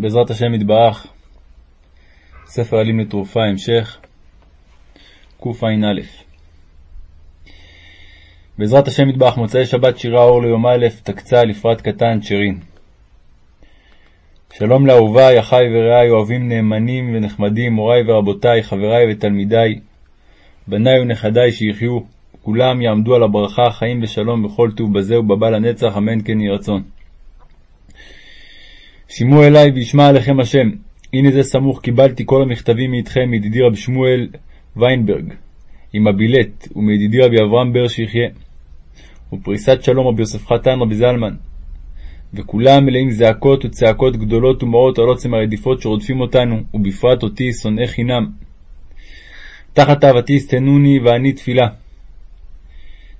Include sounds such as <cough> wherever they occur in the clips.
בעזרת השם יתברך, ספר עלים לתרופה, המשך, קע"א. בעזרת השם יתברך, מוצאי שבת שירה אור ליום א', תקצה לפרט קטן, צ'רין. שלום לאהוביי, אחי ורעי, אוהבים נאמנים ונחמדים, מוריי ורבותיי, חבריי ותלמידיי, בניי ונכדיי שיחיו, כולם יעמדו על הברכה, חיים ושלום בכל טוב בזה ובבא לנצח, אמן כן יהי רצון. שמעו אלי וישמע עליכם השם. הנה זה סמוך קיבלתי כל המכתבים מאיתכם מידידי רב שמואל ויינברג, עם הבילט, ומידידי רבי אברהם בר שיחיה, ופריסת שלום רבי יוסף חתן רבי זלמן. וכולם מלאים זעקות וצעקות גדולות ומעות על עוצם הרדיפות שרודפים אותנו, ובפרט אותי, שונאי חינם. תחת אהבתי יסתנוני ואני תפילה.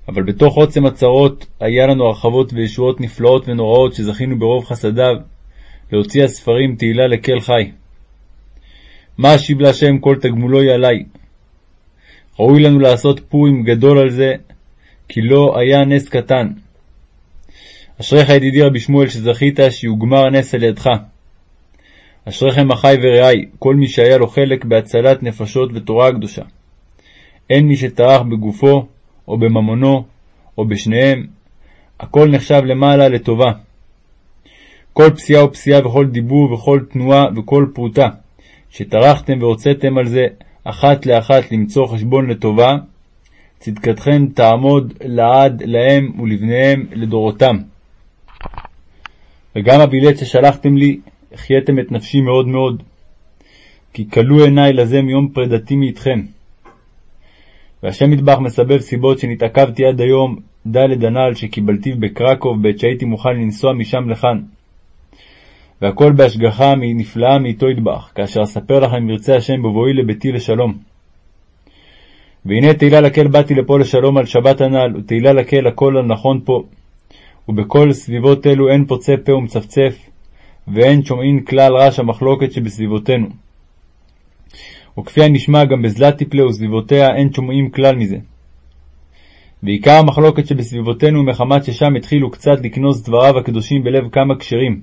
אבל בתוך עוצם הצרות היה לנו הרחבות וישועות נפלאות ונוראות שזכינו ברוב חסדיו, להוציא הספרים תהילה לקל חי. מה אשיב להשם כל תגמולוי עלי? ראוי לנו לעשות פורים גדול על זה, כי לא היה נס קטן. אשריך ידידי רבי שמואל שזכית שיוגמר הנס על ידך. אשריכם אחי ורעי, כל מי שהיה לו חלק בהצלת נפשות ותורה הקדושה. אין מי שטרח בגופו, או בממונו, או בשניהם, הכל נחשב למעלה לטובה. כל פסיעה ופסיעה וכל דיבור וכל תנועה וכל פרוטה, שטרחתם והוצאתם על זה אחת לאחת למצוא חשבון לטובה, צדקתכם תעמוד לעד להם ולבניהם לדורותם. וגם הבילט ששלחתם לי, החייתם את נפשי מאוד מאוד, כי כלו עיניי לזה מיום פרידתי מאיתכם. והשם מטבח מסבב סיבות שנתעכבתי עד היום, דלת הנ"ל שקיבלתיו בקרקוב בעת שהייתי מוכן לנסוע משם לכאן. והכל בהשגחה נפלאה מאיתו ידבח, כאשר אספר לכם אם ירצה השם בבואי לביתי לשלום. והנה תהילה לקהל באתי לפה לשלום על שבת הנ"ל, ותהילה לקהל הכל על נכון פה. ובכל סביבות אלו אין פוצה פה ומצפצף, ואין שומעין כלל רעש המחלוקת שבסביבותינו. וכפי הנשמע גם בזלת תפלה וסביבותיה אין שומעים כלל מזה. ועיקר המחלוקת שבסביבותינו מחמת ששם התחילו קצת לקנוס דבריו הקדושים בלב כמה כשרים,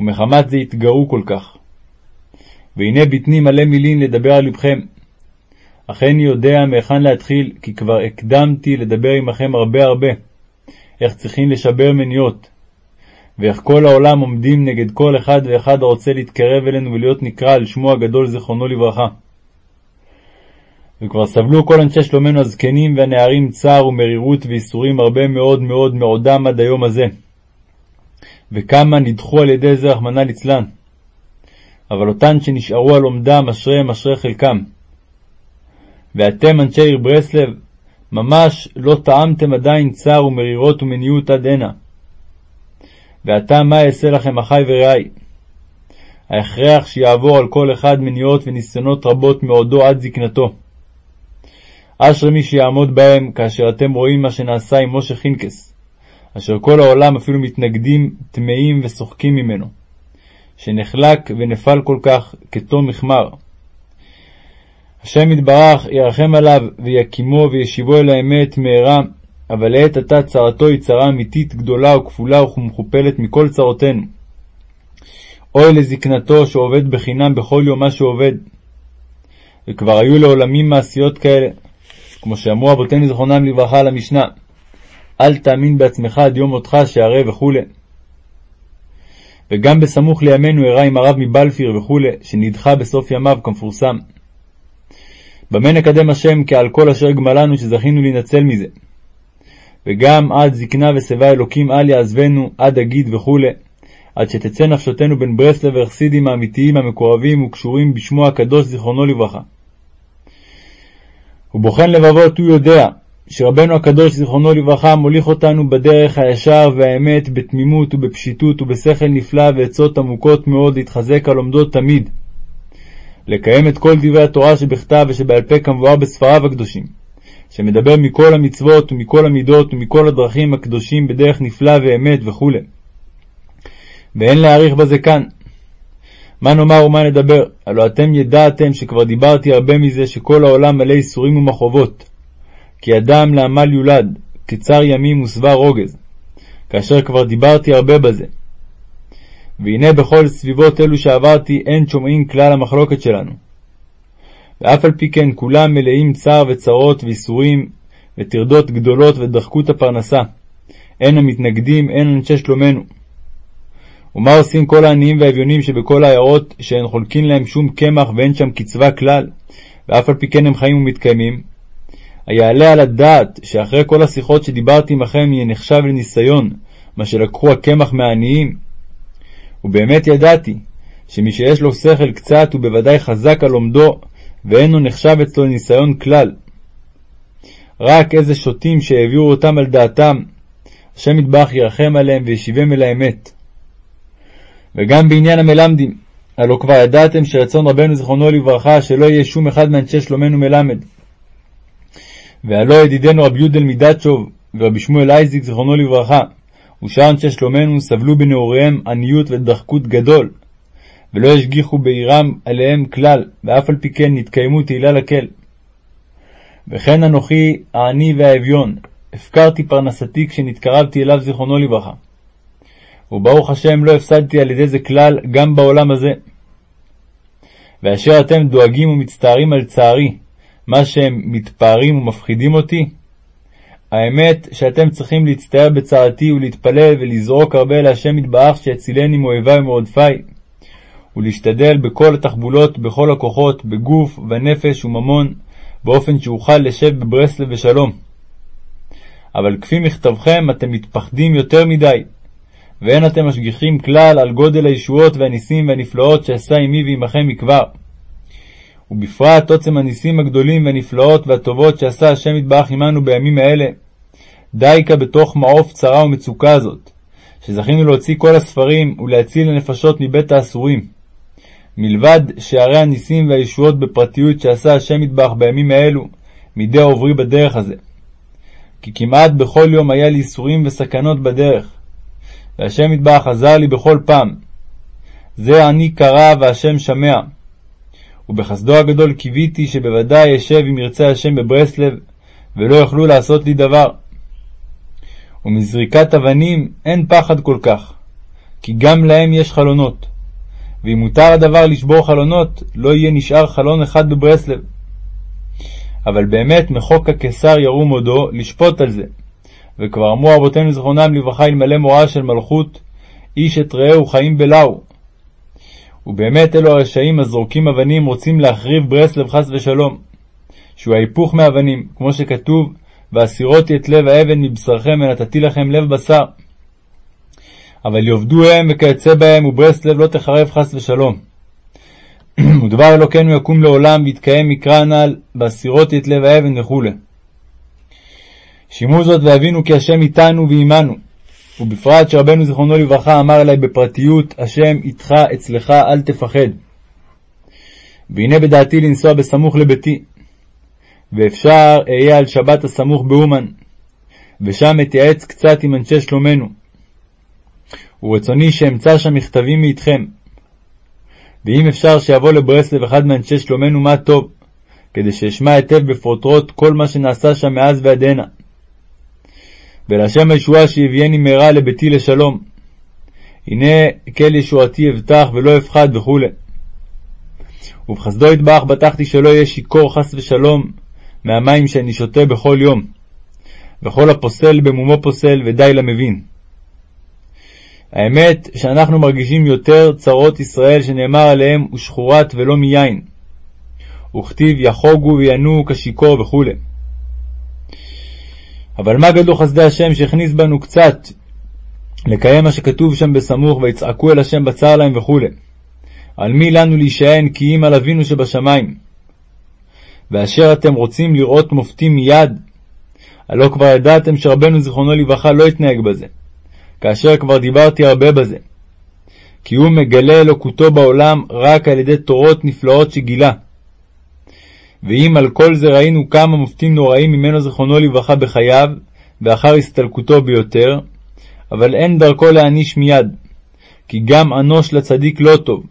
ומחמת זה התגאו כל כך. והנה בטני מלא מילין לדבר על לבכם. אך איני יודע מהיכן להתחיל, כי כבר הקדמתי לדבר עמכם הרבה הרבה, איך צריכים לשבר מניות, ואיך כל העולם עומדים נגד כל אחד ואחד הרוצה להתקרב אלינו ולהיות נקרא על שמו הגדול זיכרונו לברכה. וכבר סבלו כל אנשי שלומנו הזקנים והנערים צער ומרירות וייסורים הרבה מאוד מאוד מעודם עד היום הזה. וכמה נדחו על ידי זה רחמנא ליצלן. אבל אותן שנשארו על עומדם, אשריהם אשרי חלקם. ואתם, אנשי עיר ברסלב, ממש לא טעמתם עדיין צער ומרירות ומניעות עד הנה. ועתה מה אעשה לכם, אחי ורעי? ההכרח שיעבור על כל אחד מניעות וניסיונות רבות מעודו עד זקנתו. אשרי מי שיעמוד בהם, כאשר אתם רואים מה שנעשה עם משה חינקס, אשר כל העולם אפילו מתנגדים, טמאים ושוחקים ממנו, שנחלק ונפל כל כך כתום מחמר. השם יתברך ירחם עליו ויקימו וישיבו אל האמת מהרה, אבל לעת עתה צרתו היא צרה אמיתית גדולה וכפולה ומכופלת מכל צרותינו. אוי לזקנתו שעובד בחינם בכל יום מה שעובד. וכבר היו לעולמים מעשיות כאלה, כמו שאמרו אבותינו זכרונם לברכה למשנה, אל תאמין בעצמך עד יום מותך שהרי וכו'. וגם בסמוך לימינו אירע עם הרב מבלפיר וכו', שנדחה בסוף ימיו כמפורסם. במה נקדם השם כעל כל אשר גמלנו שזכינו להינצל מזה. וגם עד זקנה ושיבה אלוקים אל יעזבנו, עד אגיד וכו', עד שתצא נפשותנו בין ברסלב וחסידים האמיתיים המקורבים וקשורים בשמו הקדוש זיכרונו לברכה. ובוחן לבבות הוא יודע, שרבנו הקדוש זיכרונו לברכה מוליך אותנו בדרך הישר והאמת בתמימות ובפשיטות ובשכל נפלא ועצות עמוקות מאוד להתחזק על עומדות תמיד. לקיים את כל דברי התורה שבכתב ושבעל פה כמבואר בספריו הקדושים, שמדבר מכל המצוות ומכל המידות ומכל הדרכים הקדושים בדרך נפלא ואמת וכו'. ואין להאריך בזה כאן. מה נאמר ומה נדבר? הלא אתם ידעתם שכבר דיברתי הרבה מזה שכל העולם מלא ייסורים ומחובות. כי אדם לעמל יולד, קצר ימים ושבע רוגז, כאשר כבר דיברתי הרבה בזה. והנה בכל סביבות אלו שעברתי אין שומעים כלל המחלוקת שלנו. ואף על פי כן כולם מלאים צער וצרות וייסורים וטרדות גדולות ודחקות הפרנסה. הן המתנגדים, הן אנשי שלומנו. ומה עושים כל העניים והאביונים שבכל העיירות, שאין חולקין להם שום קמח ואין שם קצבה כלל, ואף על פי כן הם חיים ומתקיימים? היעלה על הדעת שאחרי כל השיחות שדיברתי עמכם יהיה נחשב לניסיון, מה שלקחו הקמח מהעניים? ובאמת ידעתי, שמי שיש לו שכל קצת הוא בוודאי חזק על עומדו, ואינו נחשב אצלו לניסיון כלל. רק איזה שוטים שהעבירו אותם על דעתם, השם יתברך ירחם עליהם וישיבם אל האמת. וגם בעניין המלמדים, הלא כבר ידעתם שרצון רבנו זיכרונו לברכה שלא יהיה שום אחד מאנשי שלומנו מלמד. והלא ידידנו רבי יודל מדצ'וב ורבי שמואל אייזיק זיכרונו לברכה ושאר אנשי שלומנו סבלו בנעוריהם עניות ודחקות גדול, ולא ישגיחו בעירם עליהם כלל, ואף על פי כן נתקיימו תהילה לקל. וכן אנוכי העני והאביון, הפקרתי פרנסתי כשנתקרבתי אליו זיכרונו לברכה. וברוך השם לא הפסדתי על ידי זה כלל גם בעולם הזה. ואשר אתם דואגים ומצטערים על צערי, מה שהם מתפארים ומפחידים אותי, האמת שאתם צריכים להצטער בצערתי ולהתפלל ולזרוק הרבה להשם יתברך שיצילני מאויבי ומרודפי, ולהשתדל בכל התחבולות, בכל הכוחות, בגוף, בנפש וממון, באופן שאוכל לשב בברסלב בשלום. אבל כפי מכתבכם אתם מתפחדים יותר מדי, ואין אתם משגיחים כלל על גודל הישועות והניסים והנפלאות שעשה עמי ועמכם מכבר. ובפרט עוצם הניסים הגדולים והנפלאות והטובות שעשה השם יתברך עמנו בימים האלה. דייקה בתוך מעוף צרה ומצוקה הזאת, שזכינו להוציא כל הספרים ולהציל הנפשות מבית האסורים. מלבד שערי הניסים והישועות בפרטיות שעשה השם יתברך בימים האלו, מידי העוברי בדרך הזה. כי כמעט בכל יום היה לי ייסורים וסכנות בדרך, והשם יתברך עזר לי בכל פעם. זה אני קרא והשם שמע. ובחסדו הגדול קיוויתי שבוודאי אשב אם ירצה השם בברסלב, ולא יוכלו לעשות לי דבר. ומזריקת אבנים אין פחד כל כך, כי גם להם יש חלונות. ואם מותר הדבר לשבור חלונות, לא יהיה נשאר חלון אחד בברסלב. אבל באמת מחוק הקיסר ירום הודו לשפוט על זה. וכבר אמרו אבותינו זכרונם לברכה אלמלא מוראה של מלכות, איש את רעהו חיים בלאו. ובאמת אלו הרשעים הזורקים אבנים רוצים להחריב ברסלב חס ושלום, שהוא ההיפוך מאבנים, כמו שכתוב, והסירותי את לב האבן מבשרכם ונתתי לכם לב בשר. אבל יאבדו הם וכיוצא בהם, וברסלב לא תחרב חס ושלום. <clears throat> ודבר אלוקינו יקום לעולם, ויתקיים מקרא הנ"ל, והסירותי את לב האבן וכו'. שימו זאת והבינו כי השם איתנו ועמנו. ובפרט שרבנו זיכרונו לברכה אמר אלי בפרטיות, השם איתך אצלך אל תפחד. והנה בדעתי לנסוע בסמוך לביתי, ואפשר אהיה על שבת הסמוך באומן, ושם אתייעץ קצת עם אנשי שלומנו. ורצוני שאמצא שם מכתבים מאיתכם. ואם אפשר שיבוא לברסלב אחד מאנשי שלומנו מה טוב, כדי שאשמע היטב בפרוטרוט כל מה שנעשה שם מאז ועד הנה. ולהשם הישועה שהביאני מהרה לביתי לשלום. הנה כל ישועתי אבטח ולא אפחד וכו'. ובחסדו יתברך בטחתי שלא יהיה שיכור חס ושלום מהמים שאני שותה בכל יום. וכל הפוסל במומו פוסל ודי למבין. האמת שאנחנו מרגישים יותר צרות ישראל שנאמר עליהם ושחורת ולא מיין. וכתיב יחוגו וינועו כשיכור וכו'. אבל מה גדלו חסדי השם שהכניס בנו קצת לקיים מה שכתוב שם בסמוך ויצעקו אל השם בצר להם וכו'. על מי לנו להישען כי אם על אבינו שבשמיים. ואשר אתם רוצים לראות מופתים מיד, הלא כבר ידעתם שרבנו זיכרונו לברכה לא התנהג בזה, כאשר כבר דיברתי הרבה בזה. כי הוא מגלה אלוקותו בעולם רק על ידי תורות נפלאות שגילה. ואם על כל זה ראינו כמה מופתים נוראים ממנו זיכרונו לברכה בחייו, ואחר הסתלקותו ביותר, אבל אין דרכו להעניש מיד, כי גם אנוש לצדיק לא טוב.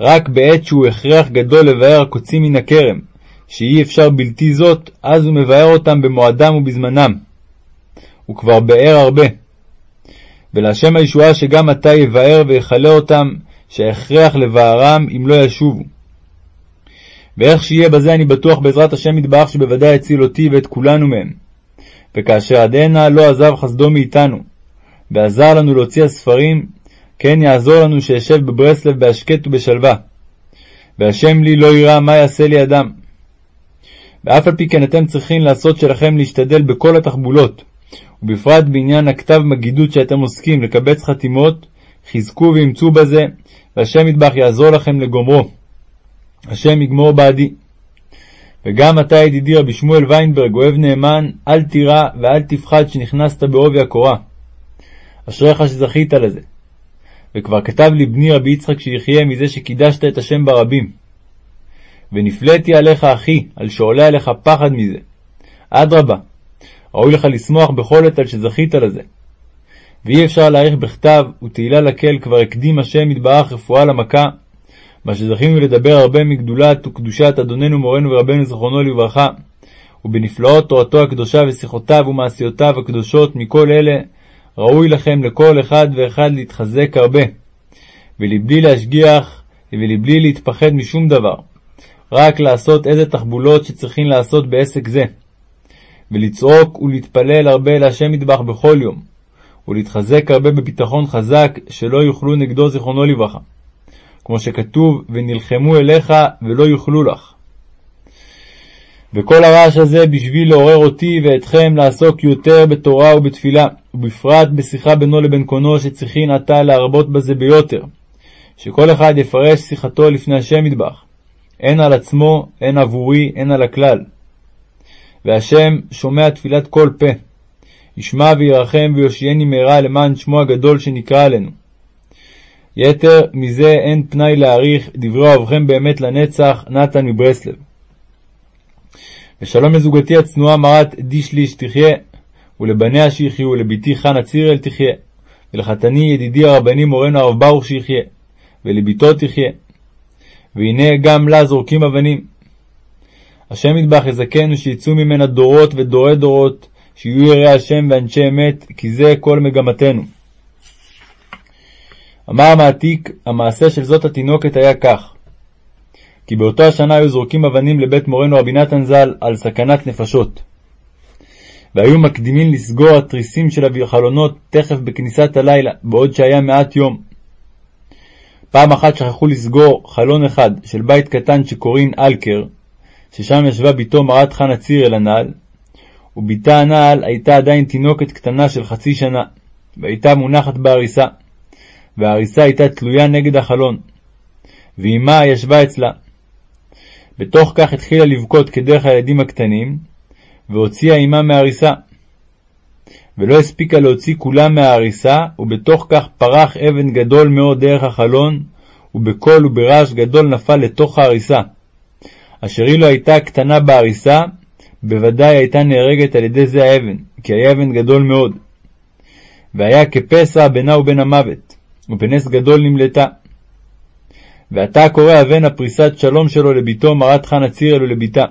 רק בעת שהוא הכרח גדול לבאר הקוצים מן הכרם, שאי אפשר בלתי זאת, אז הוא מבאר אותם במועדם ובזמנם. הוא כבר באר הרבה. ולהשם הישועה שגם עתה יבער ויכלה אותם, שההכרח לבערם אם לא ישובו. ואיך שיהיה בזה אני בטוח בעזרת השם יתברך שבוודאי יציל אותי ואת כולנו מהם. וכאשר עד הנה לא עזב חסדו מאיתנו, ועזר לנו להוציא הספרים, כן יעזור לנו שאשב בברסלב בהשקט ובשלווה. והשם לי לא יראה מה יעשה לי אדם. ואף על פי כן אתם צריכים לעשות שלכם להשתדל בכל התחבולות, ובפרט בעניין הכתב מגידות שאתם עוסקים לקבץ חתימות, חזקו ואמצו בזה, והשם ידבח יעזור לכם לגומרו. השם יגמור בעדי. וגם אתה, ידידי רבי שמואל ויינברג, אוהב נאמן, אל תירא ואל תפחד שנכנסת בעובי הקורה. אשריך שזכית לזה. וכבר כתב לי בני רבי יצחק שיחיה מזה שקידשת את השם ברבים. ונפלאתי עליך, אחי, על שעולה עליך פחד מזה. אדרבה, ראוי לך לשמוח בכל עת על שזכית לזה. ואי אפשר להעריך בכתב, ותהילה לקהל כבר הקדים השם יתברך רפואה למכה, מה שזכינו לדבר הרבה מגדולת וקדושת אדוננו מורנו ורבנו זכרונו לברכה, ובנפלאות תורתו הקדושה ושיחותיו ומעשיותיו הקדושות מכל אלה, ראוי לכם לכל אחד ואחד להתחזק הרבה, ולבלי להשגיח ולבלי להתפחד משום דבר, רק לעשות איזה תחבולות שצריכים לעשות בעסק זה, ולצעוק ולהתפלל הרבה להשם מטבח בכל יום, ולהתחזק הרבה בביטחון חזק, שלא יוכלו נגדו זיכרונו לברכה. כמו שכתוב, ונלחמו אליך ולא יוכלו לך. וכל הרעש הזה בשביל לעורר אותי ואתכם לעסוק יותר בתורה ובתפילה, ובפרט בשיחה בינו לבין קונו, שצריכין עתה להרבות בזה ביותר, שכל אחד יפרש שיחתו לפני השם מטבח, הן על עצמו, הן עבורי, הן על הכלל. והשם שומע תפילת כל פה, ישמע וירחם ויושיעני מהרה למען שמו הגדול שנקרא עלינו. יתר מזה אין פנאי להעריך, דברי אוהבכם באמת לנצח, נתן מברסלב. ושלום לזוגתי הצנועה מרת דישליש תחיה, ולבניה שיחיו, ולבתי חנה צירל תחיה, ולחתני ידידי הרבני מורנו הרב ברוך שיחיה, ולבתו תחיה. והנה גם לה זורקים אבנים. השם ידבח יזכנו שיצאו ממנה דורות ודורי דורות, שיהיו יראי השם ואנשי אמת, כי זה כל מגמתנו. אמר המעתיק, המעשה של זאת התינוקת היה כך: כי באותו השנה היו זורקים אבנים לבית מורנו רבי נתן ז"ל על סכנת נפשות. והיו מקדימים לסגור התריסים של החלונות תכף בכניסת הלילה, בעוד שהיה מעט יום. פעם אחת שכחו לסגור חלון אחד של בית קטן שקוראים אלקר, ששם ישבה בתו מרת חנה צירל הנעל, ובתה הנעל הייתה עדיין תינוקת קטנה של חצי שנה, והייתה מונחת בעריסה. והעריסה הייתה תלויה נגד החלון, ואמה ישבה אצלה. בתוך כך התחילה לבכות כדרך הילדים הקטנים, והוציאה אמה מהעריסה. ולא הספיקה להוציא כולה מהעריסה, ובתוך כך פרח אבן גדול מאוד דרך החלון, ובקול וברעש גדול נפל לתוך העריסה. אשר אילו הייתה קטנה בעריסה, בוודאי הייתה נהרגת על ידי זה האבן, כי היה אבן גדול מאוד. והיה כפסע בינה ובין המוות. ובנס גדול נמלטה. ועתה קורא אבן הפריסת שלום שלו לביתו מרת חנה צירל ולביתה.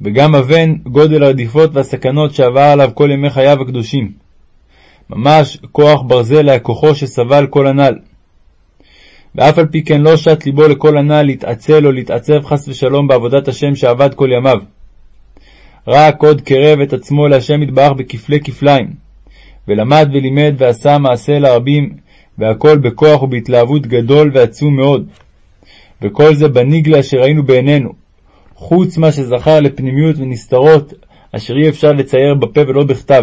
וגם אבן גודל הרדיפות והסכנות שעבר עליו כל ימי חייו הקדושים. ממש כוח ברזל היה כוחו שסבל כל הנ"ל. ואף על פי כן לא שט ליבו לכל הנ"ל להתעצל או להתעצב חס ושלום בעבודת השם שעבד כל ימיו. רק עוד קרב את עצמו להשם יתברך בכפלי כפליים, ולמד ולימד ועשה מעשה לרבים, והכל בכוח ובהתלהבות גדול ועצום מאוד. וכל זה בניגלה אשר ראינו בעינינו, חוץ מה שזכר לפנימיות ונסתרות, אשר אי אפשר לצייר בפה ולא בכתב.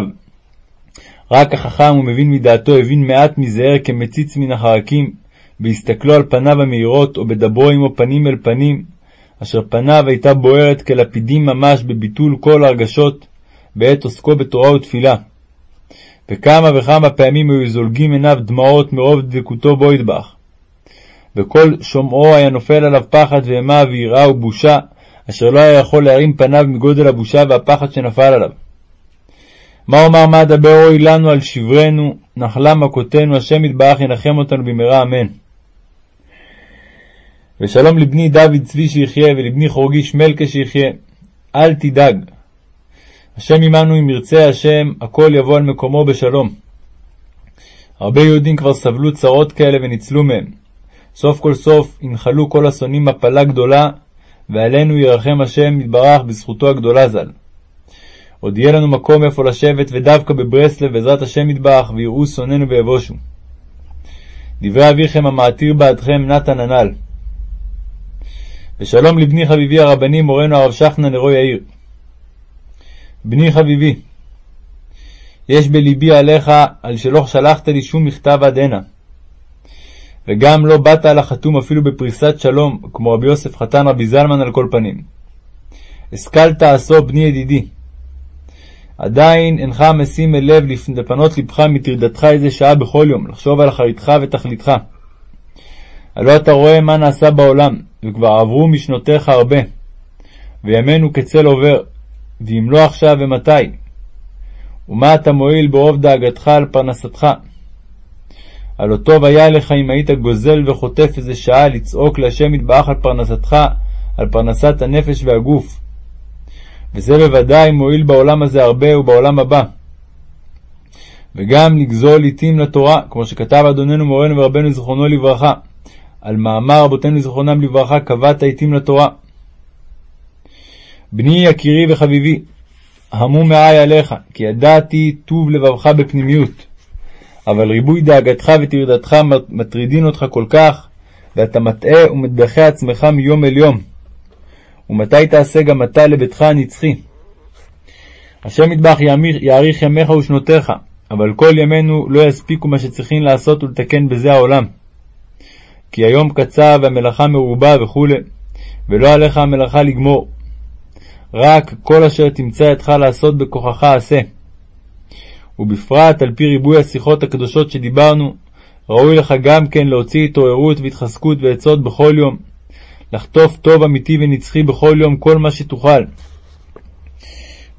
רק החכם ומבין מדעתו הבין מעט מזער כמציץ מן החרקים, בהסתכלו על פניו המאירות, או בדברו עמו פנים אל פנים, אשר פניו הייתה בוערת כלפידים ממש בביטול כל הרגשות, בעת עוסקו בתורה ותפילה. וכמה וכמה פעמים היו זולגים עיניו דמעות מרוב דבקותו בו ידבח. וכל שומעו היה נופל עליו פחד ואימה ויראה ובושה, אשר לא היה יכול להרים פניו מגודל הבושה והפחד שנפל עליו. מה אומר מה אדבר אוי לנו על שברנו, נחלה מכותנו, השם יתברך ינחם אותנו במהרה אמן. ושלום לבני דוד צבי שיחיה, ולבני חורגיש מלכה שיחיה. אל תדאג, השם עמנו אם ירצה השם, הכל יבוא על מקומו בשלום. הרבה יהודים כבר סבלו צרות כאלה וניצלו מהם. סוף כל סוף ינחלו כל השונאים מפלה גדולה, ועלינו ירחם השם יתברך בזכותו הגדולה ז"ל. עוד יהיה לנו מקום איפה לשבת, ודווקא בברסלב בעזרת השם יתברך, ויראו שונאינו ויבושו. דברי אביכם המעתיר בעדכם נתן הנ"ל. ושלום לבני חביבי הרבני מורנו הרב שכנא נרו יאיר. בני חביבי, יש בלבי עליך על שלא שלחת לי שום מכתב עד הנה. וגם לא באת על החתום אפילו בפריסת שלום, כמו רבי יוסף חתן רבי זלמן על כל פנים. השכלת עשו בני ידידי. עדיין אינך משים אל לב לפנות לבך מטרדתך איזה שעה בכל יום, לחשוב על אחריתך ותכליתך. הלא אתה רואה מה נעשה בעולם, וכבר עברו משנותיך הרבה, וימינו כצל עובר, ואם לא עכשיו ומתי? ומה אתה מועיל ברוב דאגתך על פרנסתך? הלא טוב היה לך אם היית גוזל וחוטף איזה שעה לצעוק להשם יתברך על פרנסתך, על פרנסת הנפש והגוף. וזה בוודאי מועיל בעולם הזה הרבה ובעולם הבא. וגם לגזול עתים לתורה, כמו שכתב אדוננו מורנו ורבנו זיכרונו לברכה, על מאמר רבותינו זיכרונם לברכה, קבעת עתים לתורה. בני יקירי וחביבי, המום מעי עליך, כי ידעתי טוב לבבך בפנימיות. אבל ריבוי דאגתך וטרדתך מטרידין אותך כל כך, ואתה מטעה ומדחה עצמך מיום אל יום. ומתי תעשה גם אתה לביתך הנצחי? השם יטבח יאריך ימיך ושנותיך, אבל כל ימינו לא יספיקו מה שצריכים לעשות ולתקן בזה העולם. כי היום קצר והמלאכה מרובה וכו', ולא עליך המלאכה לגמור. רק כל אשר תמצא ידך לעשות בכוחך עשה. ובפרט על פי ריבוי השיחות הקדושות שדיברנו, ראוי לך גם כן להוציא התעוררות והתחזקות ועצות בכל יום, לחטוף טוב אמיתי ונצחי בכל יום כל מה שתוכל.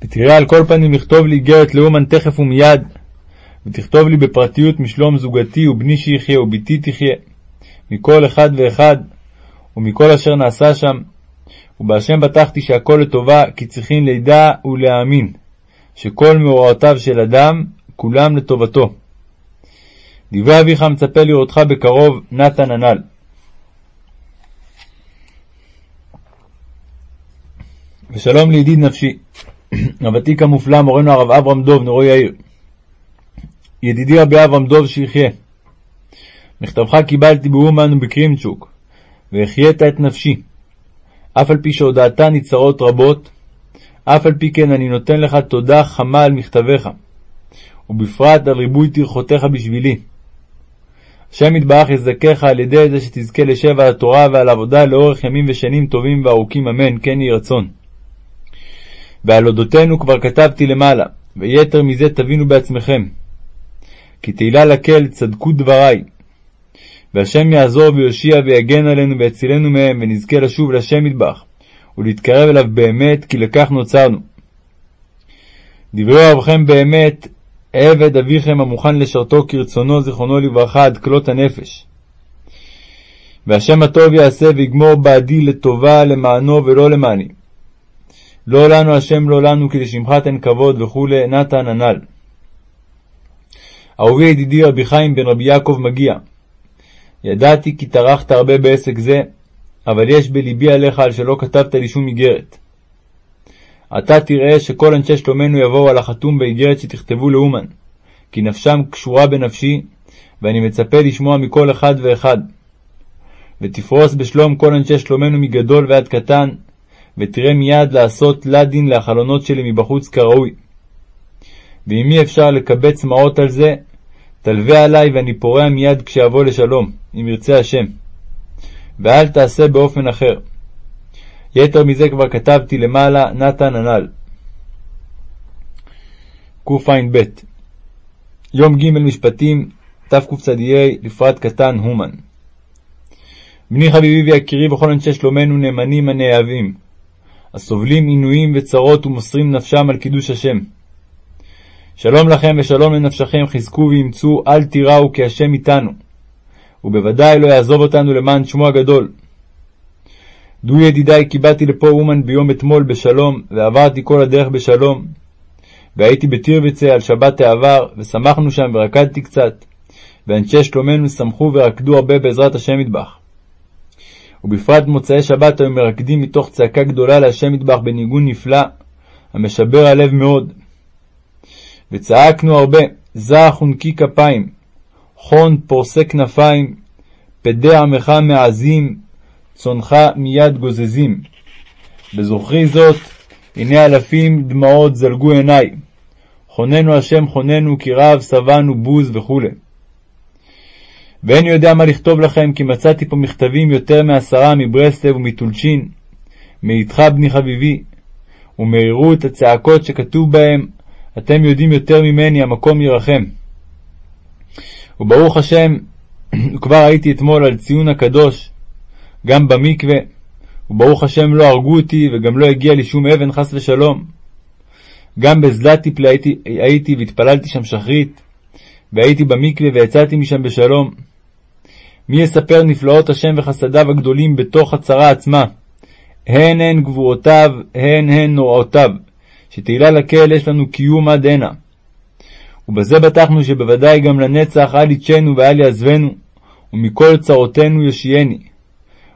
ותראה על כל פנים לכתוב לי איגרת לאומן תכף ומיד, ותכתוב לי בפרטיות משלום זוגתי ובני שיחיה ובתי תחיה, מכל אחד ואחד, ומכל אשר נעשה שם, ובהשם בטחתי שהכל לטובה, כי צריכים לידע ולהאמין, שכל מאורעותיו של אדם, כולם לטובתו. דברי אביך מצפה לראותך בקרוב, נתן הנ"ל. ושלום לידיד נפשי, <clears throat> הוותיק המופלא, מורנו הרב אברהם דוב, נורו יאיר. ידידי רבי אברהם דוב שיחיה. מכתבך קיבלתי באומן ובקרימצ'וק, והחיית את נפשי. אף על פי שהודעתני צרות רבות, אף על פי כן אני נותן לך תודה חמה על מכתביך, ובפרט על ריבוי טרחותיך בשבילי. השם יתברך יזכך על ידי זה שתזכה לשב על התורה ועל עבודה לאורך ימים ושנים טובים וארוכים, אמן, כן יהי רצון. ועל אודותינו כבר כתבתי למעלה, ויתר מזה תבינו בעצמכם. כי תהילה לקל צדקו דברי, והשם יעזור ויושיע ויגן עלינו ויצילנו מהם, ונזכה לשוב להשם מטבח, ולהתקרב אליו באמת, כי לכך נוצרנו. דברי אוהבכם באמת, עבד אביכם המוכן לשרתו כרצונו, זיכרונו לברכה, עד כלות הנפש. והשם הטוב יעשה ויגמור בעדי לטובה למענו ולא למעני. לא לנו השם לא לנו, כי לשמך תן כבוד וכולי, נתן הנ"ל. אהובי ידידי רבי חיים בן רבי יעקב מגיע, ידעתי כי טרחת הרבה בעסק זה, אבל יש בלבי עליך על שלא כתבת לי שום איגרת. עתה תראה שכל אנשי שלומנו יבואו על החתום באיגרת שתכתבו לאומן, כי נפשם קשורה בנפשי, ואני מצפה לשמוע מכל אחד ואחד. ותפרוס בשלום כל אנשי שלומנו מגדול ועד קטן, ותראה מיד לעשות לדין לחלונות שלי מבחוץ כראוי. ואם אי אפשר לקבץ מעות על זה, תלווה עלי ואני פורע מיד כשאבוא לשלום, אם ירצה השם. ואל תעשה באופן אחר. יתר מזה כבר כתבתי למעלה, נתן הנ"ל. קע"ב יום ג' משפטים, תקצ"ה, לפרט קטן, הומן. בני חביבי ויקירי וכל אנשי שלומנו נאמנים הנאהבים, הסובלים עינויים וצרות ומוסרים נפשם על קידוש השם. שלום לכם ושלום לנפשכם, חזקו ואמצו, אל תיראו כי השם איתנו. ובוודאי לא יעזוב אותנו למען שמו הגדול. דו ידידיי כי באתי לפה אומן ביום אתמול בשלום, ועברתי כל הדרך בשלום. והייתי בטירביצה על שבת העבר, ושמחנו שם ורקדתי קצת, ואנשי שלומנו שמחו ורקדו הרבה בעזרת השם מטבח. ובפרט מוצאי שבת היו מרקדים מתוך צעקה גדולה להשם מטבח בניגון נפלא, המשבר הלב מאוד. וצעקנו הרבה, זך ונקי כפיים, חון פורסי כנפיים, פדי עמך מעזים, צונך מיד גוזזים. בזוכרי זאת, הנה אלפים דמעות זלגו עיני. חוננו השם חוננו, כי רב שבענו בוז וכו'. ואין יודע מה לכתוב לכם, כי מצאתי פה מכתבים יותר מעשרה מברסלב ומטולצ'ין, מאיתך בני חביבי, ומהירו את הצעקות שכתוב בהם, אתם יודעים יותר ממני, המקום ירחם. וברוך השם, <clears throat> כבר הייתי אתמול על ציון הקדוש, גם במקווה, וברוך השם לא הרגו אותי, וגם לא הגיע לי שום אבן חס ושלום. גם בזלטיפלי הייתי, הייתי והתפללתי שם שחרית, והייתי במקווה ויצאתי משם בשלום. מי יספר נפלאות השם וחסדיו הגדולים בתוך הצרה עצמה? הן הן גבורותיו, הן הן נוראותיו, שתהילה לקהל יש לנו קיום עד הנה. ובזה בטחנו שבוודאי גם לנצח אל יתשנו ואל יעזבנו, ומכל צרותינו יושייני.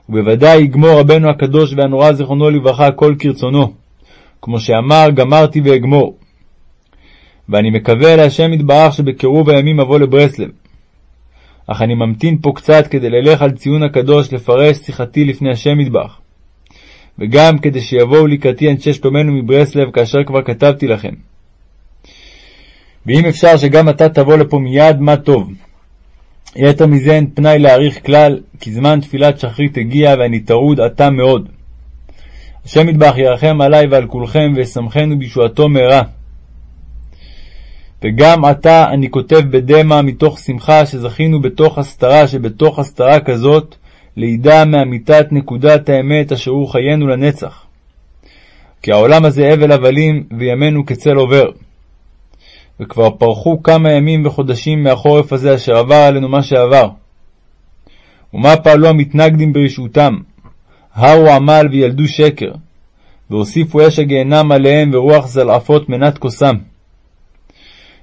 ובוודאי יגמור רבנו הקדוש והנורא זיכרונו לברכה כל כרצונו, כמו שאמר גמרתי ואגמור. ואני מקווה להשם יתברך שבקירוב הימים אבוא לברסלב. אך אני ממתין פה קצת כדי ללך על ציון הקדוש לפרש שיחתי לפני השם יתברך. וגם כדי שיבואו לקראתי אנשי שלומנו מברסלב כאשר כבר כתבתי לכם. ואם אפשר שגם אתה תבוא לפה מיד, מה טוב. יתר מזה אין פנאי להאריך כלל, כי זמן תפילת שחרית הגיע ואני טרוד עתה מאוד. השם יתברך ירחם עלי ועל כולכם וישמחנו בישועתו מהרה. וגם עתה אני כותב בדמע מתוך שמחה שזכינו בתוך הסתרה שבתוך הסתרה כזאת לידע מאמיתת נקודת האמת אשר הוא חיינו לנצח. כי העולם הזה הבל הבלים וימינו כצל עובר. וכבר פרחו כמה ימים וחודשים מהחורף הזה אשר עבר עלינו מה שעבר. ומה פעלו המתנגדים ברשעותם? הרו עמל וילדו שקר, והוסיפו אש הגיהנם עליהם ורוח זלעפות מנת כוסם.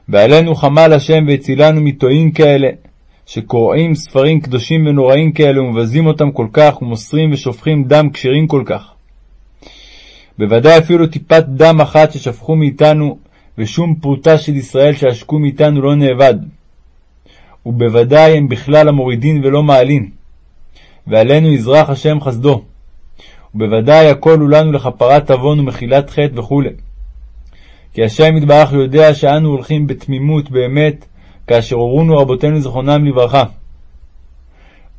ועלינו חמל השם והצילנו מטועים כאלה, שקוראים ספרים קדושים ונוראים כאלה ומבזים אותם כל כך, ומוסרים ושופכים דם כשרים כל כך. בוודאי אפילו טיפת דם אחת ששפכו מאיתנו, ושום פרוטה של ישראל שעשקו מאיתנו לא נאבד. ובוודאי הם בכלל המורידין ולא מעלין. ועלינו יזרח השם חסדו. ובוודאי הכל הוא לנו לכפרת עוון ומחילת חטא וכו'. כי השם יתברך יודע שאנו הולכים בתמימות באמת, כאשר הורונו רבותינו זכרונם לברכה.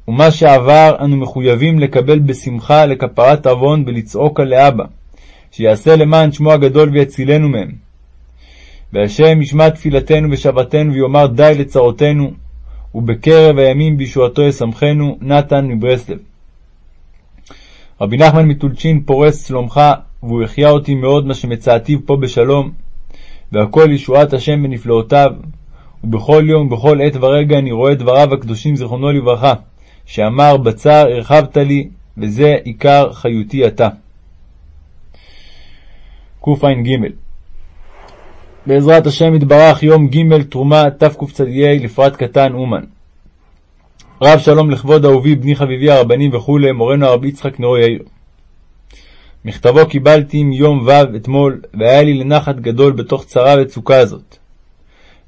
ומה שעבר אנו מחויבים לקבל בשמחה לכפרת עוון ולצעוק על לאבא, שיעשה למען שמו הגדול ויצילנו מהם. והשם ישמע תפילתנו ושבתנו ויאמר די לצרותינו, ובקרב הימים בישועתו ישמחנו, נתן מברסלב. רבי נחמן מטולצ'ין פורס שלומך, והוא החיה אותי מאוד מה שמצאתיו פה בשלום, והכל ישועת השם בנפלאותיו, ובכל יום ובכל עת ורגע אני רואה דבריו הקדושים זיכרונו לברכה, שאמר בצר הרחבת לי, וזה עיקר חיותי עתה. קע"ג בעזרת השם יתברך יום ג' תרומה תקצ"ה לפרט קטן אומן. רב שלום לכבוד אהובי בני חביבי הרבני וכולי, מורנו הרב יצחק נאו יאיר. מכתבו קיבלתי מיום ו' אתמול, והיה לי לנחת גדול בתוך צרה וצוקה הזאת.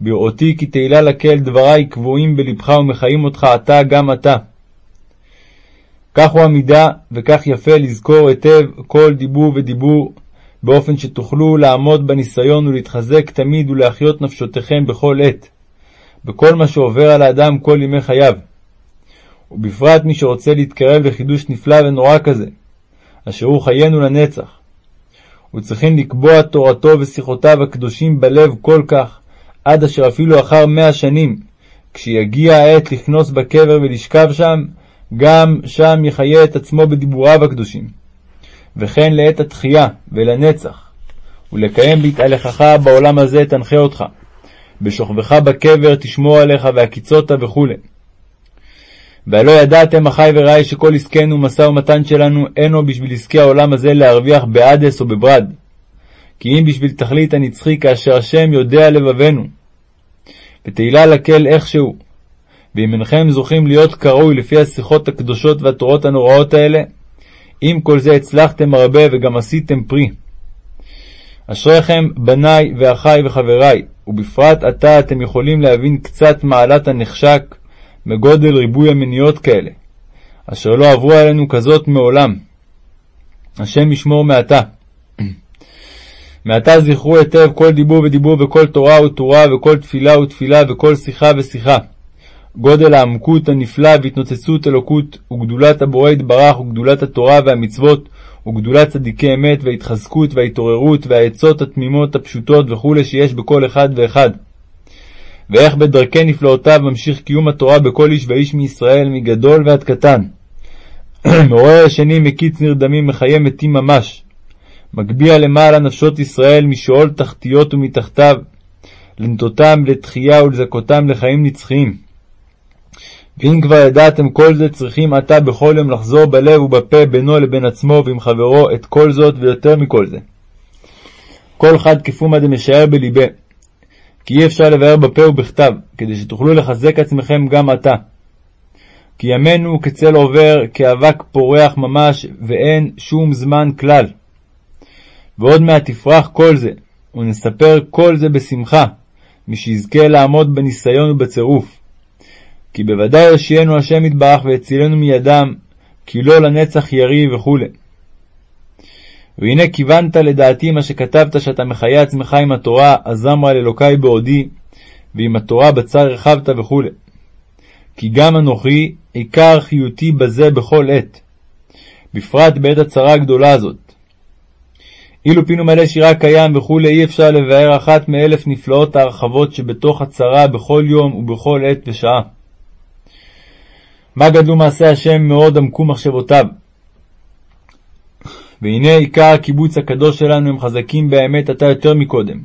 בראותי כי תהילה לקהל דברי קבועים בלבך ומחיים אותך עתה גם עתה. כך הוא המידה, וכך יפה לזכור היטב כל דיבור ודיבור, באופן שתוכלו לעמוד בניסיון ולהתחזק תמיד ולהחיות נפשותיכם בכל עת, בכל מה שעובר על האדם כל ימי חייו. ובפרט מי שרוצה להתקרב לחידוש נפלא ונורא כזה, אשר הוא חיינו לנצח. וצריכים לקבוע תורתו ושיחותיו הקדושים בלב כל כך, עד אשר אפילו אחר מאה שנים, כשיגיע העת לכנוס בקבר ולשכב שם, גם שם יחיה את עצמו בדיבוריו הקדושים. וכן לעת התחייה ולנצח, ולקיים בהתהלכך בעולם הזה תנחה אותך, בשוכבך בקבר תשמור עליך והקיצות וכו'. והלא ידעתם, אחי ורעי, שכל עסקנו ומשא ומתן שלנו אינו בשביל עסקי העולם הזה להרוויח באדס או בברד, כי אם בשביל תכלית הנצחי כאשר השם יודע לבבנו. ותהילה לקל איכשהו, ואם אינכם זוכים להיות כראוי לפי השיחות הקדושות והתורות הנוראות האלה, עם כל זה הצלחתם הרבה וגם עשיתם פרי. אשריכם בניי ואחיי וחבריי, ובפרט עתה אתם יכולים להבין קצת מעלת הנחשק מגודל ריבוי המניות כאלה, אשר לא עברו עלינו כזאת מעולם. השם ישמור מעתה. <clears throat> מעתה זכרו היטב כל דיבור ודיבור וכל תורה ותורה וכל תפילה ותפילה וכל שיחה ושיחה. גודל העמקות הנפלא והתנוצצות אלוקות וגדולת הבורא יתברך וגדולת התורה והמצוות וגדולת צדיקי אמת וההתחזקות וההתעוררות והעצות התמימות הפשוטות וכולי שיש בכל אחד ואחד. ואיך בדרכי נפלאותיו ממשיך קיום התורה בכל איש ואיש מישראל מגדול ועד קטן. <clears throat> מעורר השני מקיץ נרדמים מחיי מתים ממש. מגביה למעלה נפשות ישראל משאול תחתיות ומתחתיו, לנטותם לתחייה ולזכותם לחיים נצחיים. ואם כבר ידעתם כל זה, צריכים עתה בכל יום לחזור בלב ובפה בינו לבין עצמו ועם חברו את כל זאת ויותר מכל זה. כל אחד כפומה דמשער בלבה, כי אי אפשר לבאר בפה ובכתב, כדי שתוכלו לחזק עצמכם גם עתה. כי ימינו כצל עובר, כאבק פורח ממש, ואין שום זמן כלל. ועוד מעט תפרח כל זה, ונספר כל זה בשמחה, משיזכה לעמוד בניסיון ובצירוף. כי בוודאי יושיענו השם יתברך ויצילנו מידם, כי לא לנצח ירי וכו'. והנה כיוונת לדעתי מה שכתבת שאתה מחיה עצמך עם התורה, הזמרה לאלוקי בעודי, ועם התורה בצר הרחבת וכו'. כי גם אנוכי עיקר חיותי בזה בכל עת, בפרט בעת הצרה הגדולה הזאת. אילו פינו מלא שירה קיים וכולי, אי אפשר לבאר אחת מאלף נפלאות ההרחבות שבתוך הצרה בכל יום ובכל עת ושעה. מה גדלו מעשי השם מאוד עמקו מחשבותיו. והנה עיקר הקיבוץ הקדוש שלנו הם חזקים באמת עתה יותר מקודם.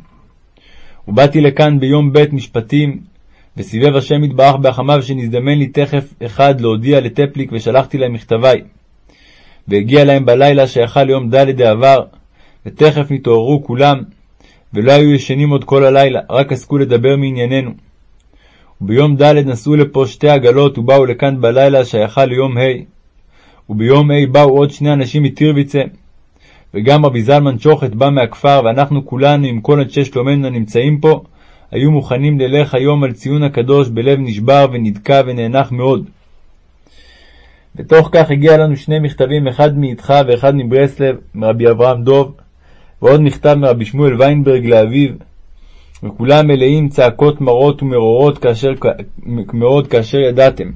ובאתי לכאן ביום ב' משפטים, וסיבב השם יתברך בהחמיו שנזדמן לי תכף אחד להודיע לטפליק ושלחתי להם מכתבי. והגיע להם בלילה שיכל ליום ד' דעבר, ותכף נתעוררו כולם, ולא היו ישנים עוד כל הלילה, רק עסקו לדבר מענייננו. וביום ד' נסעו לפה שתי עגלות ובאו לכאן בלילה שייכה ליום ה', וביום ה' באו עוד שני אנשים מטירביצה, וגם רבי זלמן שוחט בא מהכפר, ואנחנו כולנו עם כל אנשי שלומנו הנמצאים פה, היו מוכנים ללך היום על ציון הקדוש בלב נשבר ונדכא ונאנח מאוד. בתוך כך הגיע לנו שני מכתבים, אחד מאיתך ואחד מברסלב, מרבי אברהם דוב, ועוד מכתב מרבי שמואל ויינברג לאביו, וכולם מלאים צעקות מרות ומרורות כאשר, מאוד כאשר ידעתם.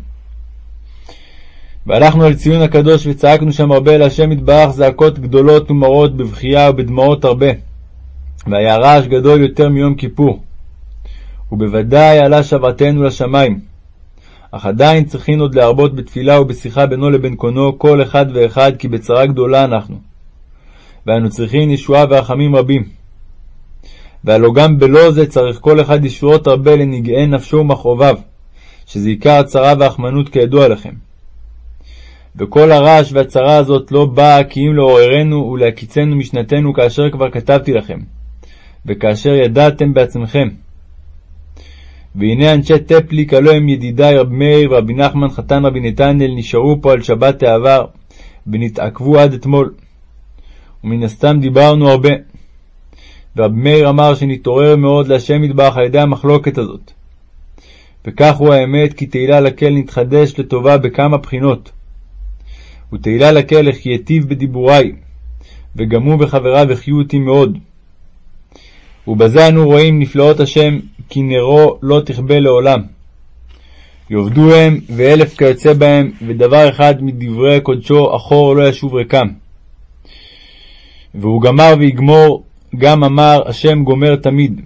והלכנו על ציון הקדוש וצעקנו שם הרבה להשם יתברך זעקות גדולות ומרות בבכייה ובדמעות הרבה. והיה רעש גדול יותר מיום כיפור. ובוודאי עלה שוועתנו לשמיים. אך עדיין צריכין עוד להרבות בתפילה ובשיחה בינו לבין קונו כל אחד ואחד, כי בצרה גדולה אנחנו. ואנו צריכים ישועה ורחמים רבים. והלא גם בלא זה צריך כל אחד ישועות הרבה לנגעי נפשו ומכאוביו, שזה עיקר הצרה והרחמנות כידוע לכם. וכל הרעש והצרה הזאת לא באה כי אם לעוררנו ולהקיצנו משנתנו כאשר כבר כתבתי לכם, וכאשר ידעתם בעצמכם. והנה אנשי טפליק הלא הם ידידי רב מאיר ורבי נחמן חתן רבי נתנאל נשארו פה על שבת העבר, ונתעכבו עד אתמול. ומן הסתם דיברנו הרבה. ורב מאיר אמר שנתעורר מאוד להשם יתברך על ידי המחלוקת הזאת. וכך הוא האמת כי תהילה לקהל נתחדש לטובה בכמה בחינות. ותהילה לקהל יטיב בדיבורי, וגם הוא וחבריו החיו אותי מאוד. ובזה אנו רואים נפלאות השם, כי נרו לא תכבה לעולם. יאבדו הם, ואלף כיוצא בהם, ודבר אחד מדברי קודשו אחור לא ישוב ריקם. והוא גמר ויגמור, גם אמר השם גומר תמיד.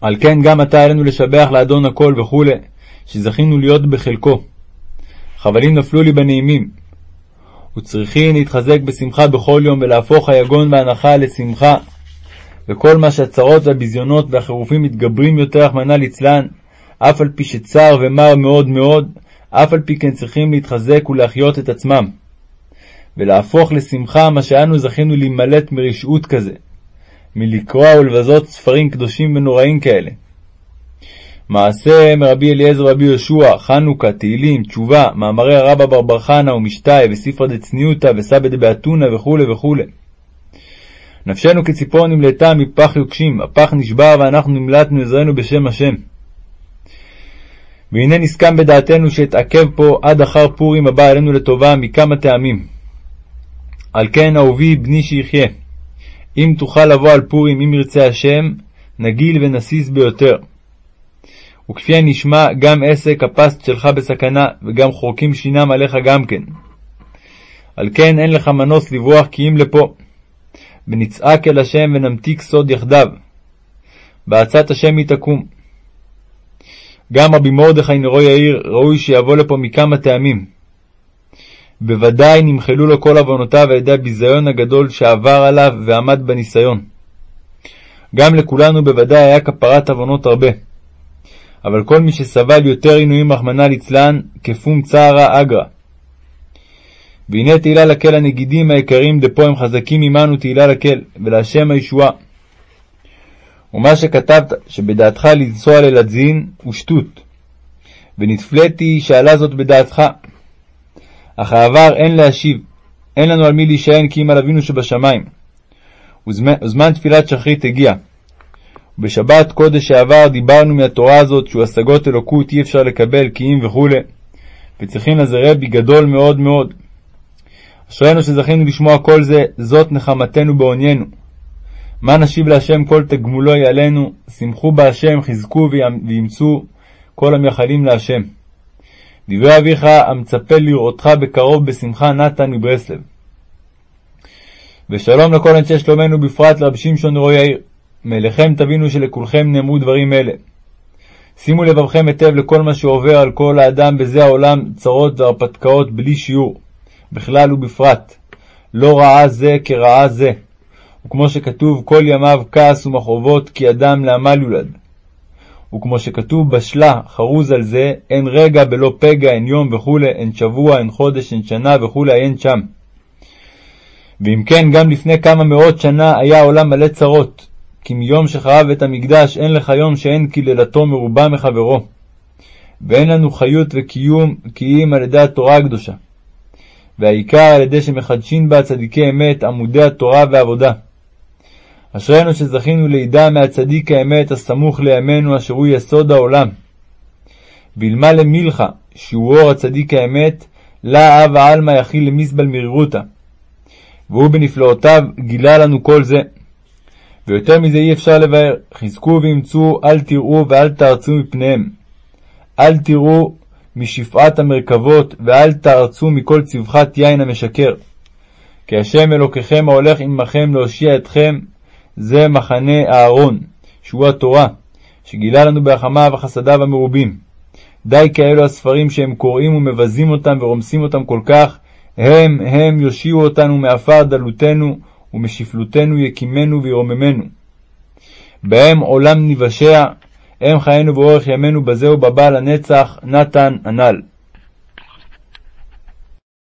על כן גם עתה עלינו לשבח לאדון הכל וכו', שזכינו להיות בחלקו. חבלים נפלו לי בנעימים. וצריכין להתחזק בשמחה בכל יום, ולהפוך היגון והנחה לשמחה. וכל מה שהצרות והביזיונות והחירופים מתגברים יותר, רחמנא ליצלן, אף על פי שצר ומר מאוד מאוד, אף על פי כן צריכים להתחזק ולהחיות את עצמם. ולהפוך לשמחה מה שאנו זכינו להימלט מרשעות כזה, מלקרוע ולבזות ספרים קדושים ונוראים כאלה. מעשה מרבי אליעזר ורבי יהושע, חנוכה, תהילים, תשובה, מאמרי הרבא בר בר חנא ומשתאי וספרא דצניותא וסבא דבאתונא וכו' וכו'. נפשנו כציפור נמלטה מפח יוקשים, הפח נשבר ואנחנו נמלטנו עזרנו בשם השם. והנה נסכם בדעתנו שאתעכב פה עד אחר פורים הבא עלינו לטובה מכמה טעמים. על כן אהובי בני שיחיה, אם תוכל לבוא על פורים אם ירצה השם, נגיל ונסיס ביותר. וכפי הנשמע, גם עסק הפסט שלך בסכנה, וגם חורקים שינם עליך גם כן. על כן אין לך מנוס לברוח כי אם לפה. ונצעק אל השם ונמתיק סוד יחדיו. בעצת השם היא תקום. גם רבי מרדכי נרו יאיר ראוי שיבוא לפה מכמה טעמים. בוודאי נמחלו לו כל עוונותיו על ידי הביזיון הגדול שעבר עליו ועמד בניסיון. גם לכולנו בוודאי היה כפרת עוונות הרבה. אבל כל מי שסבל יותר עינויים רחמנא ליצלן, כפום צערא אגרא. והנה תהילה לקהל הנגידים היקרים דפו הם חזקים עמנו תהילה לקהל, ולהשם הישועה. ומה שכתבת, שבדעתך לנסוע ללדזין, הוא שטות. ונתפלאתי שעלה זאת בדעתך. אך העבר אין להשיב, אין לנו על מי להישען כי אם על אבינו שבשמיים. וזמן, וזמן תפילת שחרית הגיע. בשבת קודש שעבר דיברנו מהתורה הזאת שהוא השגות אלוקות אי אפשר לקבל כי אם וכו', וצריכים לזה רבי גדול מאוד מאוד. אשרינו שזכינו לשמוע כל זה, זאת נחמתנו בעוניינו. מה נשיב להשם כל תגמולו יעלנו, שמחו בהשם, חזקו וימצאו כל המייחלים להשם. דברי אביך המצפה לראותך בקרוב בשמחה נתן מברסלב. ושלום לכל אנשי שלומנו, בפרט לרב שמשון רועי העיר. מאליכם תבינו שלכולכם נאמרו דברים אלה. שימו לבבכם היטב לכל מה שעובר על כל האדם בזה העולם, צרות והרפתקאות בלי שיעור, בכלל ובפרט. לא רעה זה כרעה זה. וכמו שכתוב, כל ימיו כעס ומחרובות, כי אדם לעמל יולד. וכמו שכתוב בשלה, חרוז על זה, אין רגע בלא פגע, אין יום וכו', אין שבוע, אין חודש, אין שנה וכו', אין שם. ואם כן, גם לפני כמה מאות שנה היה העולם מלא צרות, כי מיום שחרב את המקדש אין לך יום שאין קללתו מרובה מחברו. ואין לנו חיות וקיום כי אם על ידי התורה הקדושה. והעיקר על ידי שמחדשין בה צדיקי אמת עמודי התורה והעבודה. אשרינו שזכינו לידע מהצדיק האמת הסמוך לימינו אשר הוא יסוד העולם. וילמה למילכה, שהוא אור הצדיק האמת, לה אב העלמא יכיל למזבל מרירותא. והוא בנפלאותיו גילה לנו כל זה. ויותר מזה אי אפשר לבאר. חזקו ואמצו, אל תראו ואל תארצו מפניהם. אל תראו משפעת המרכבות, ואל תארצו מכל צווחת יין המשקר. כי השם אלוקיכם ההולך עמכם להושיע אתכם, זה מחנה אהרון, שהוא התורה, שגילה לנו בהחמיו וחסדיו המרובים. די כאלו הספרים שהם קוראים ומבזים אותם ורומסים אותם כל כך, הם הם יושיעו אותנו מעפר דלותנו, ומשפלותנו יקימנו וירוממנו. בהם עולם ניוושע, הם חיינו ואורך ימינו בזה ובבא לנצח, נתן הנ"ל.